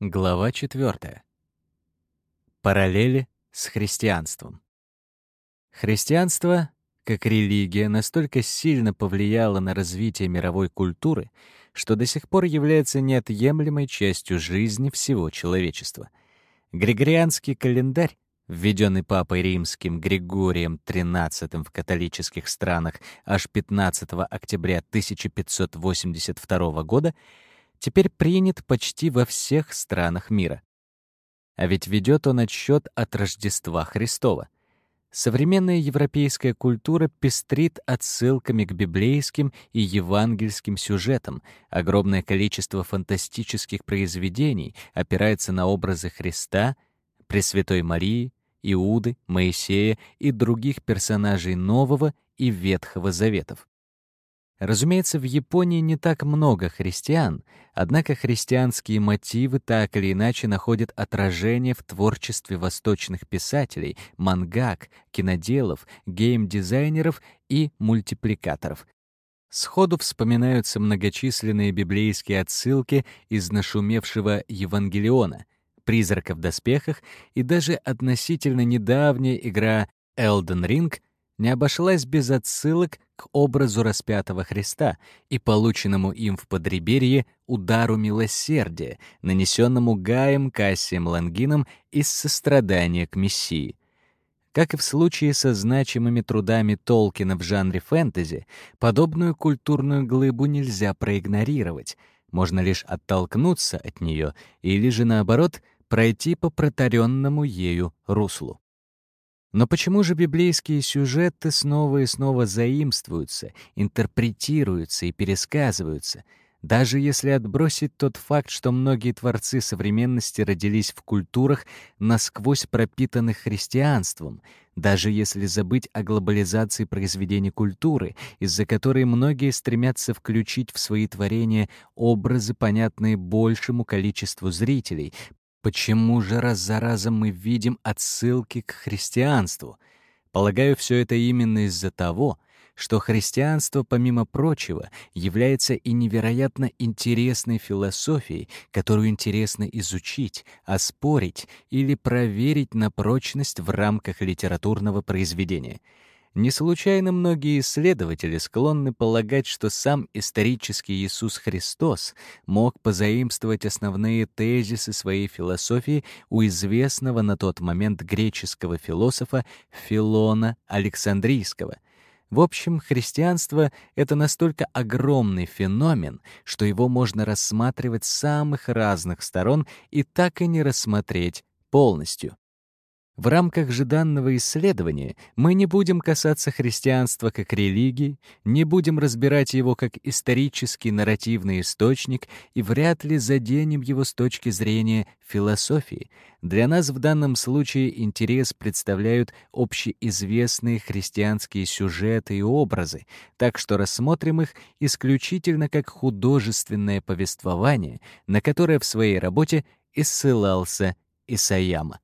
Глава 4. Параллели с христианством. Христианство, как религия, настолько сильно повлияло на развитие мировой культуры, что до сих пор является неотъемлемой частью жизни всего человечества. Григорианский календарь, введенный Папой Римским Григорием XIII в католических странах аж 15 октября 1582 года, теперь принят почти во всех странах мира. А ведь ведет он отсчет от Рождества Христова. Современная европейская культура пестрит отсылками к библейским и евангельским сюжетам. Огромное количество фантастических произведений опирается на образы Христа, Пресвятой Марии, Иуды, Моисея и других персонажей Нового и Ветхого Заветов. Разумеется, в Японии не так много христиан, однако христианские мотивы так или иначе находят отражение в творчестве восточных писателей, мангак, киноделов, гейм-дизайнеров и мультипликаторов. Сходу вспоминаются многочисленные библейские отсылки из нашумевшего Евангелиона, «Призрака в доспехах» и даже относительно недавняя игра Elden Ring не обошлась без отсылок к образу распятого Христа и полученному им в подреберье удару милосердия, нанесенному Гаем Кассием Лангином из сострадания к Мессии. Как и в случае со значимыми трудами Толкина в жанре фэнтези, подобную культурную глыбу нельзя проигнорировать, можно лишь оттолкнуться от нее или же, наоборот, пройти по протаренному ею руслу. Но почему же библейские сюжеты снова и снова заимствуются, интерпретируются и пересказываются, даже если отбросить тот факт, что многие творцы современности родились в культурах, насквозь пропитанных христианством, даже если забыть о глобализации произведений культуры, из-за которой многие стремятся включить в свои творения образы, понятные большему количеству зрителей, Почему же раз за разом мы видим отсылки к христианству? Полагаю, все это именно из-за того, что христианство, помимо прочего, является и невероятно интересной философией, которую интересно изучить, оспорить или проверить на прочность в рамках литературного произведения — не случайно многие исследователи склонны полагать, что сам исторический Иисус Христос мог позаимствовать основные тезисы своей философии у известного на тот момент греческого философа Филона Александрийского. В общем, христианство — это настолько огромный феномен, что его можно рассматривать с самых разных сторон и так и не рассмотреть полностью. В рамках же данного исследования мы не будем касаться христианства как религии, не будем разбирать его как исторический нарративный источник и вряд ли заденем его с точки зрения философии. Для нас в данном случае интерес представляют общеизвестные христианские сюжеты и образы, так что рассмотрим их исключительно как художественное повествование, на которое в своей работе и ссылался Исаяма.